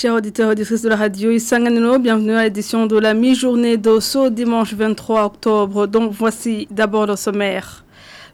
Chers auditeurs et auditrices de la radio Isanganino, bienvenue à l'édition de la mi-journée ce dimanche 23 octobre. Donc voici d'abord le sommaire.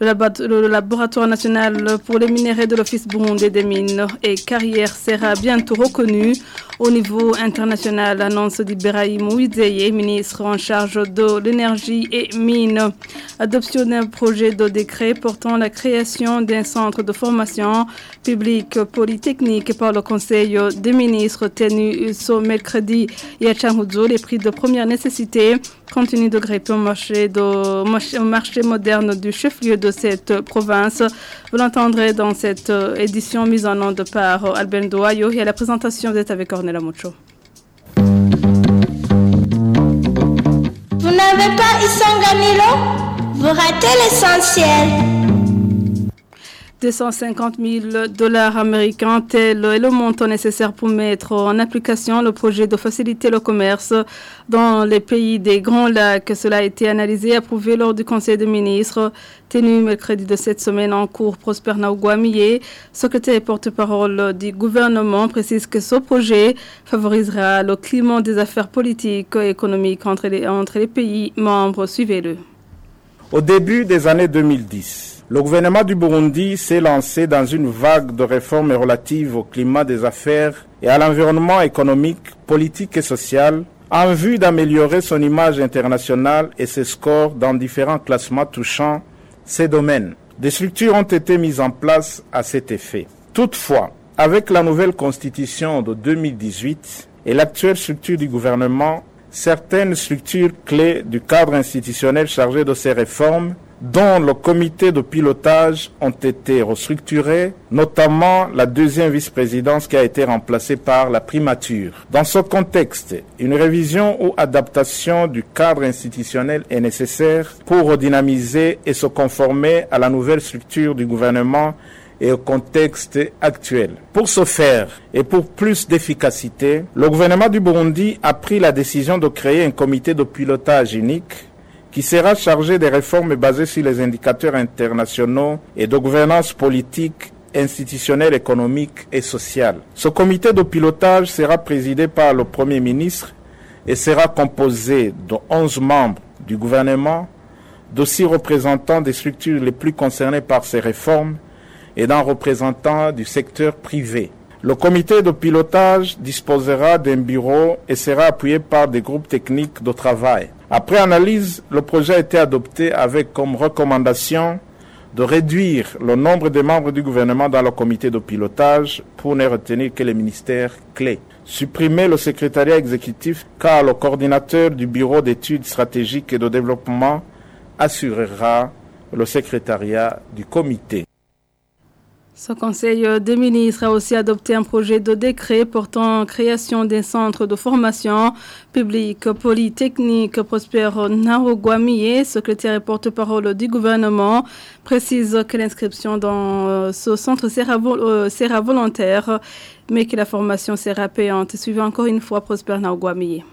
Le laboratoire national pour les minéraux de l'Office burundais des mines et carrières sera bientôt reconnu au niveau international, annonce d'Ibrahim Ouizeye, ministre en charge de l'énergie et mines. Adoption d'un projet de décret portant la création d'un centre de formation publique polytechnique par le Conseil des ministres tenu ce mercredi à les prix de première nécessité continue de grimper au marché, de, marché moderne du chef-lieu de cette province. Vous l'entendrez dans cette édition mise en onde par Albert Doayo et à la présentation, vous êtes avec Vous n'avez pas Isanganilo Vous ratez l'essentiel. 250 000 dollars américains, tel est le montant nécessaire pour mettre en application le projet de faciliter le commerce dans les pays des Grands Lacs. Cela a été analysé et approuvé lors du Conseil des ministres tenu mercredi de cette semaine en cours. Prosper Naouguamiye, secrétaire et porte-parole du gouvernement, précise que ce projet favorisera le climat des affaires politiques et économiques entre les, entre les pays membres. Suivez-le. Au début des années 2010, le gouvernement du Burundi s'est lancé dans une vague de réformes relatives au climat des affaires et à l'environnement économique, politique et social en vue d'améliorer son image internationale et ses scores dans différents classements touchant ces domaines. Des structures ont été mises en place à cet effet. Toutefois, avec la nouvelle constitution de 2018 et l'actuelle structure du gouvernement, certaines structures clés du cadre institutionnel chargé de ces réformes dont le comité de pilotage ont été restructurés, notamment la deuxième vice-présidence qui a été remplacée par la primature. Dans ce contexte, une révision ou adaptation du cadre institutionnel est nécessaire pour redynamiser et se conformer à la nouvelle structure du gouvernement et au contexte actuel. Pour ce faire et pour plus d'efficacité, le gouvernement du Burundi a pris la décision de créer un comité de pilotage unique qui sera chargé des réformes basées sur les indicateurs internationaux et de gouvernance politique institutionnelle, économique et sociale. Ce comité de pilotage sera présidé par le Premier ministre et sera composé de 11 membres du gouvernement, de six représentants des structures les plus concernées par ces réformes et d'un représentant du secteur privé. Le comité de pilotage disposera d'un bureau et sera appuyé par des groupes techniques de travail. Après analyse, le projet a été adopté avec comme recommandation de réduire le nombre de membres du gouvernement dans le comité de pilotage pour ne retenir que les ministères clés. Supprimer le secrétariat exécutif car le coordinateur du bureau d'études stratégiques et de développement assurera le secrétariat du comité. Ce conseil des ministres a aussi adopté un projet de décret portant création d'un centre de formation publique polytechnique. Prosper Narogwamiye, secrétaire et porte-parole du gouvernement, précise que l'inscription dans euh, ce centre sera, euh, sera volontaire, mais que la formation sera payante. Suivez encore une fois Prosper Narogwamiye.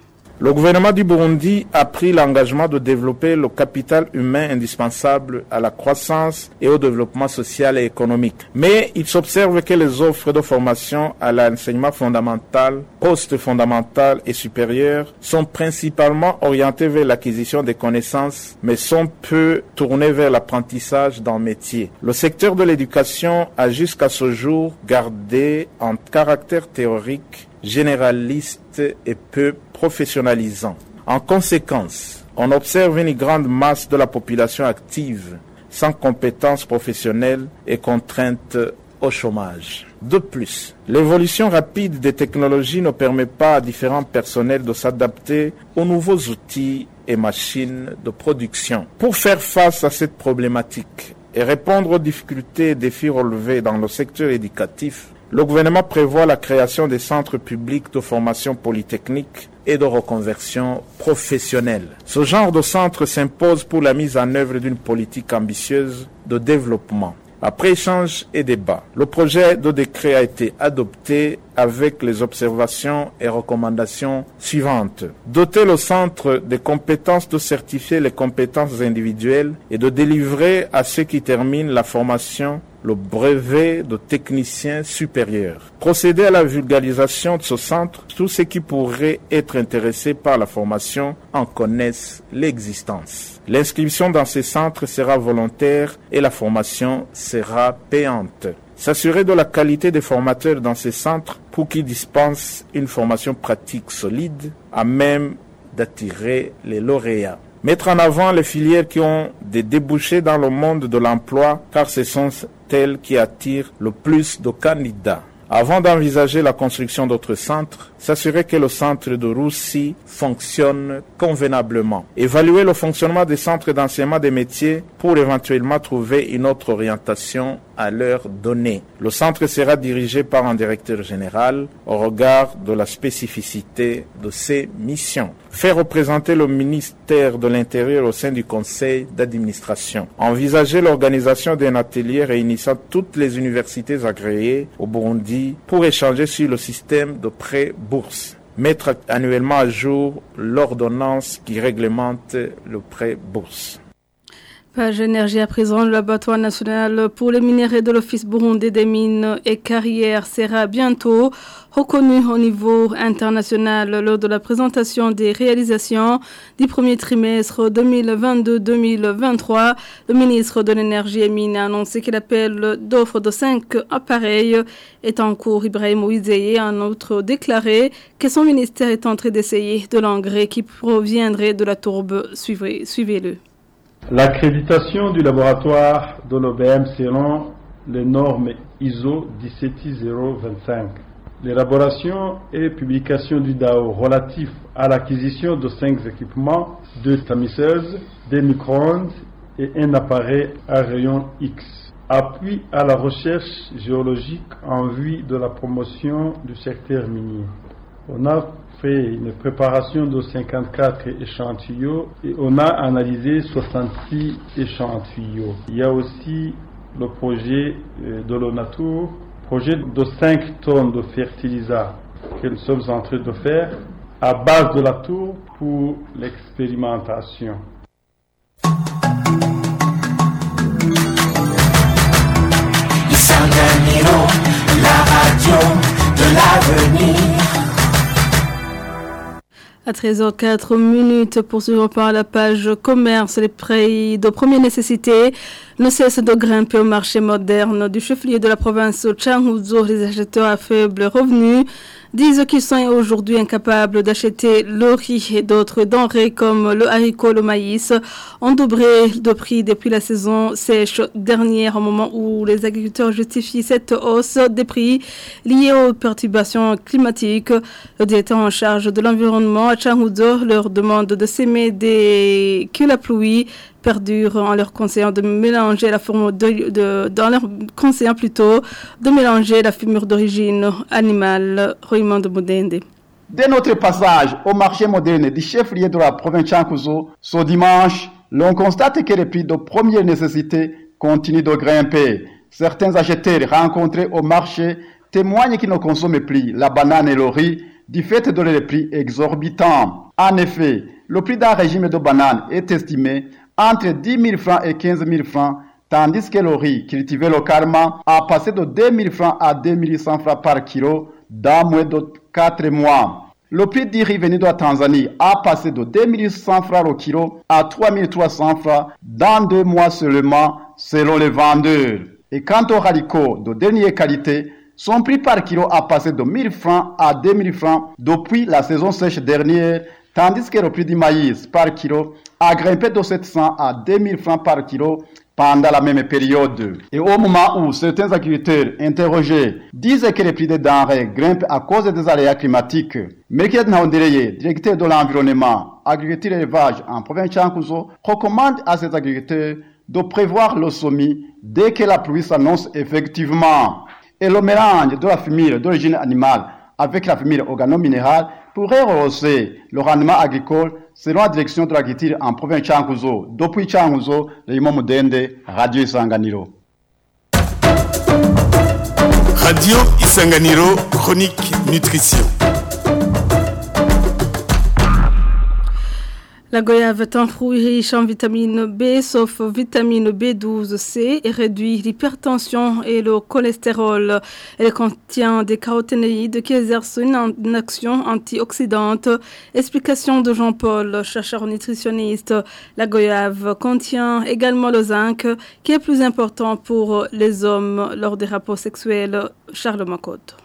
Le gouvernement du Burundi a pris l'engagement de développer le capital humain indispensable à la croissance et au développement social et économique. Mais il s'observe que les offres de formation à l'enseignement fondamental, post-fondamental et supérieur sont principalement orientées vers l'acquisition des connaissances, mais sont peu tournées vers l'apprentissage d'un métier. Le secteur de l'éducation a jusqu'à ce jour gardé un caractère théorique généraliste et peu professionnalisant. En conséquence, on observe une grande masse de la population active sans compétences professionnelles et contrainte au chômage. De plus, l'évolution rapide des technologies ne permet pas à différents personnels de s'adapter aux nouveaux outils et machines de production. Pour faire face à cette problématique et répondre aux difficultés et défis relevés dans le secteur éducatif, le gouvernement prévoit la création des centres publics de formation polytechnique et de reconversion professionnelle. Ce genre de centre s'impose pour la mise en œuvre d'une politique ambitieuse de développement. Après échange et débat, le projet de décret a été adopté avec les observations et recommandations suivantes. Doter le centre des compétences de certifier les compétences individuelles et de délivrer à ceux qui terminent la formation le brevet de technicien supérieur. Procéder à la vulgarisation de ce centre, tous ceux qui pourraient être intéressés par la formation en connaissent l'existence. L'inscription dans ces centres sera volontaire et la formation sera payante. S'assurer de la qualité des formateurs dans ces centres pour qu'ils dispensent une formation pratique solide à même d'attirer les lauréats. Mettre en avant les filières qui ont des débouchés dans le monde de l'emploi car ce sont elles qui attirent le plus de candidats. Avant d'envisager la construction d'autres centres, s'assurer que le centre de Roussi fonctionne convenablement. Évaluer le fonctionnement des centres d'enseignement des métiers pour éventuellement trouver une autre orientation à leur donner. Le centre sera dirigé par un directeur général au regard de la spécificité de ses missions. Faire représenter le ministère de l'Intérieur au sein du conseil d'administration. Envisager l'organisation d'un atelier réunissant toutes les universités agréées au Burundi pour échanger sur le système de prêt bourse mettre annuellement à jour l'ordonnance qui réglemente le prêt bourse. Page énergie à présent, le laboratoire national pour les minéraux de l'Office burundais des mines et carrières sera bientôt reconnu au niveau international lors de la présentation des réalisations du premier trimestre 2022-2023. Le ministre de l'Énergie et Mines a annoncé qu'il appelle d'offres de cinq appareils est en cours. Ibrahim Ouizeye a en outre déclaré que son ministère est en train d'essayer de l'engrais qui proviendrait de la tourbe. Suivez-le. L'accréditation du laboratoire de l'OBM selon les normes ISO 17025. L'élaboration et publication du DAO relatif à l'acquisition de cinq équipements, deux tamiseuses, des micro-ondes et un appareil à rayon X. Appui à la recherche géologique en vue de la promotion du secteur minier. On a fait une préparation de 54 échantillons et on a analysé 66 échantillons. Il y a aussi le projet euh, de l'ONATOUR, projet de 5 tonnes de fertilisats que nous sommes en train de faire à base de la tour pour l'expérimentation. la radio de l'avenir. À 13h04 minutes, poursuivons par la page commerce, les prix de première nécessité ne cessent de grimper au marché moderne du chef-lieu de la province Changuzo, les acheteurs à faible revenu disent qu'ils sont aujourd'hui incapables d'acheter le riz et d'autres denrées comme le haricot, le maïs, ont doublé de prix depuis la saison sèche dernière, au moment où les agriculteurs justifient cette hausse des prix liée aux perturbations climatiques. Le directeur en charge de l'environnement à Changuzo leur demande de s'aimer dès que la pluie perdure en leur conseillant de mélanger la forme de, dans leur conseillant plutôt de mélanger la fumure d'origine animale Raymond Modende. Dès notre passage au marché moderne du chef-lieu de la province Chankuzo, ce dimanche, l'on constate que les prix de première nécessité continuent de grimper. Certains acheteurs rencontrés au marché témoignent qu'ils ne consomment plus la banane et le riz du fait de leurs prix exorbitants. En effet, le prix d'un régime de banane est estimé entre 10 000 francs et 15 000 francs, tandis que le riz cultivé localement a passé de 2 000 francs à 2 100 francs par kilo dans moins de 4 mois. Le prix du riz venu de la Tanzanie a passé de 2 100 francs au kilo à 3 300 francs dans deux mois seulement, selon les vendeurs. Et quant au haricot de dernière qualité, son prix par kilo a passé de 1000 francs à 2000 francs depuis la saison sèche dernière, tandis que le prix du maïs par kilo a grimpé de 700 à 2000 francs par kilo pendant la même période. Et au moment où certains agriculteurs interrogés disent que les prix des denrées grimpent à cause des aléas climatiques, Melchior Naondereye, directeur de l'environnement, agriculture et élevage en province Chankuzo, recommande à ces agriculteurs de prévoir le sommet dès que la pluie s'annonce effectivement. Et le mélange de la fumure d'origine animale avec la fumure organo-minérale pourrait rehausser le rendement agricole selon la direction de l'agriculture en province Changuzo. Depuis Changuzo, Raymond Mudende, Radio Isanganiro. Radio Isanganiro, chronique nutrition. La goyave est un fruit riche en vitamine B, sauf vitamine B12C, et réduit l'hypertension et le cholestérol. Elle contient des caroténoïdes qui exercent une, action antioxydante. Explication de Jean-Paul, chercheur nutritionniste. La goyave contient également le zinc, qui est plus important pour les hommes lors des rapports sexuels. Charles Macotte.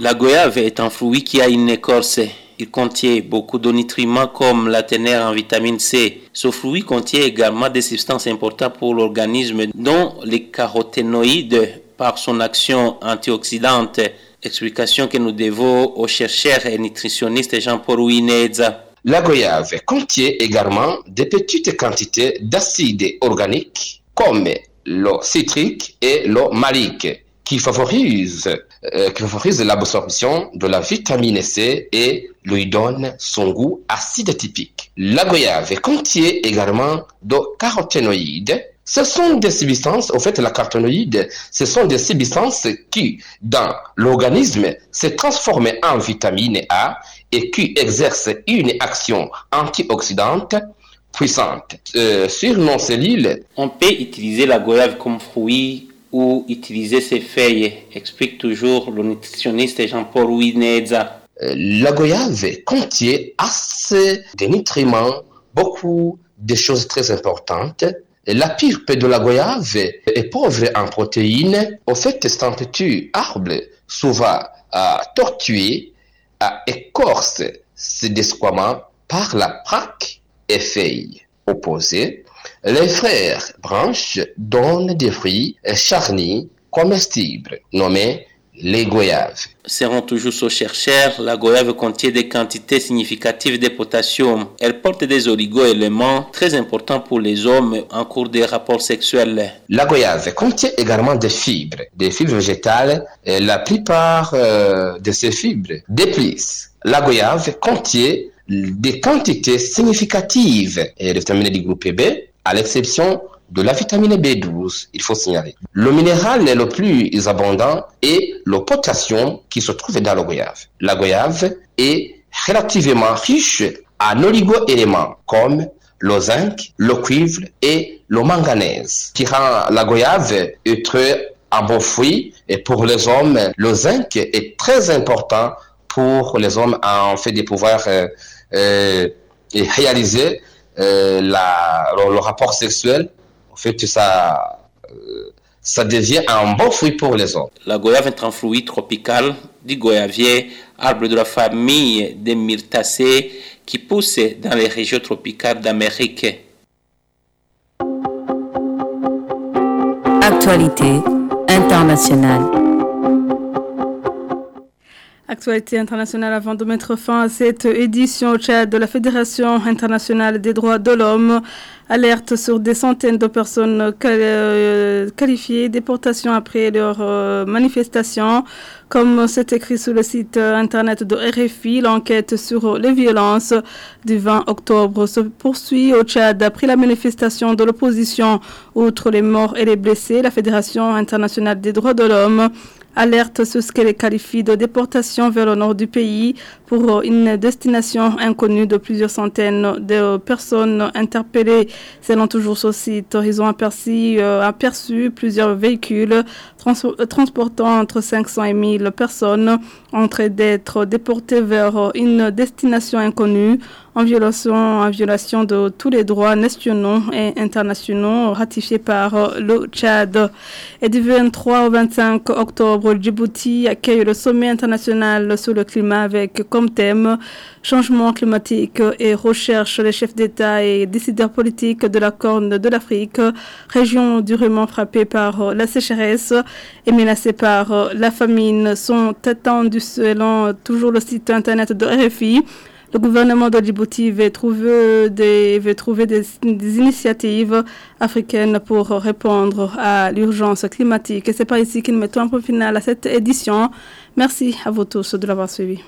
La goyave est un fruit qui a une écorce il contient beaucoup de nutriments comme la ténère en vitamine C. Ce fruit contient également des substances importantes pour l'organisme, dont les caroténoïdes par son action antioxydante. Explication que nous devons au chercheur et nutritionniste Jean-Paul Ouineza. La goyave contient également des petites quantités d'acides organiques comme l'eau citrique et l'eau malique qui favorisent euh, qui favorise l'absorption de la vitamine C et lui donne son goût acide typique. La goyave contient également de caroténoïdes. Ce sont des substances, en fait, la caroténoïde, ce sont des substances qui, dans l'organisme, se transforment en vitamine A et qui exercent une action antioxydante puissante euh, sur nos cellules. On peut utiliser la goyave comme fruit ou utiliser ces feuilles, explique toujours le nutritionniste Jean-Paul Wineza. Euh, la goyave contient assez de nutriments, beaucoup de choses très importantes. La pulpe de la goyave est pauvre en protéines. Au fait, cette petit arbre, souvent à tortuer, à écorce ses desquaments par la praque et feuilles opposées les frères branches donnent des fruits charnis comestibles nommés les goyaves. Seront toujours aux chercheurs, la goyave contient des quantités significatives de potassium. Elle porte des oligo-éléments très importants pour les hommes en cours des rapports sexuels. La goyave contient également des fibres, des fibres végétales. Et la plupart euh, de ces fibres déplissent. La goyave contient des quantités significatives de vitamine du groupe B, à l'exception de la vitamine B12, il faut signaler. Le minéral le plus abondant est le potassium qui se trouve dans la goyave. La goyave est relativement riche en oligo-éléments comme le zinc, le cuivre et le manganèse, qui rend la goyave être un bon fruit. Et pour les hommes, le zinc est très important pour les hommes en fait de pouvoir euh, euh, réaliser euh, le, rapport sexuel, fait, ça, euh, ça devient un bon fruit pour les hommes. La goyave est un fruit tropical du goyavier, arbre de la famille des myrtacées qui pousse dans les régions tropicales d'Amérique. Actualité internationale. Actualité internationale avant de mettre fin à cette édition au Tchad de la Fédération internationale des droits de l'homme. Alerte sur des centaines de personnes euh, qualifiées déportation après leur euh, manifestation. Comme c'est écrit sur le site internet de RFI, l'enquête sur les violences du 20 octobre se poursuit au Tchad. Après la manifestation de l'opposition, outre les morts et les blessés, la Fédération internationale des droits de l'homme alerte sur ce qu'elle qualifie de déportation vers le nord du pays pour une destination inconnue de plusieurs centaines de personnes interpellées. Selon toujours ce site, ils ont aperçu, euh, aperçu plusieurs véhicules transportant entre 500 et 1000 personnes en train d'être déportées vers une destination inconnue en violation, en violation de tous les droits nationaux et internationaux ratifiés par le Tchad. Et du 23 au 25 octobre, Djibouti accueille le sommet international sur le climat avec comme thème changement climatique et recherche les chefs d'État et décideurs politiques de la Corne de l'Afrique, région durement frappée par la sécheresse et menacée par la famine, sont attendus selon toujours le site internet de RFI. Le gouvernement de Djibouti veut trouver des, des, initiatives africaines pour répondre à l'urgence climatique. Et c'est pas ici qu'il met un point final à cette édition. Merci à vous tous de l'avoir suivi.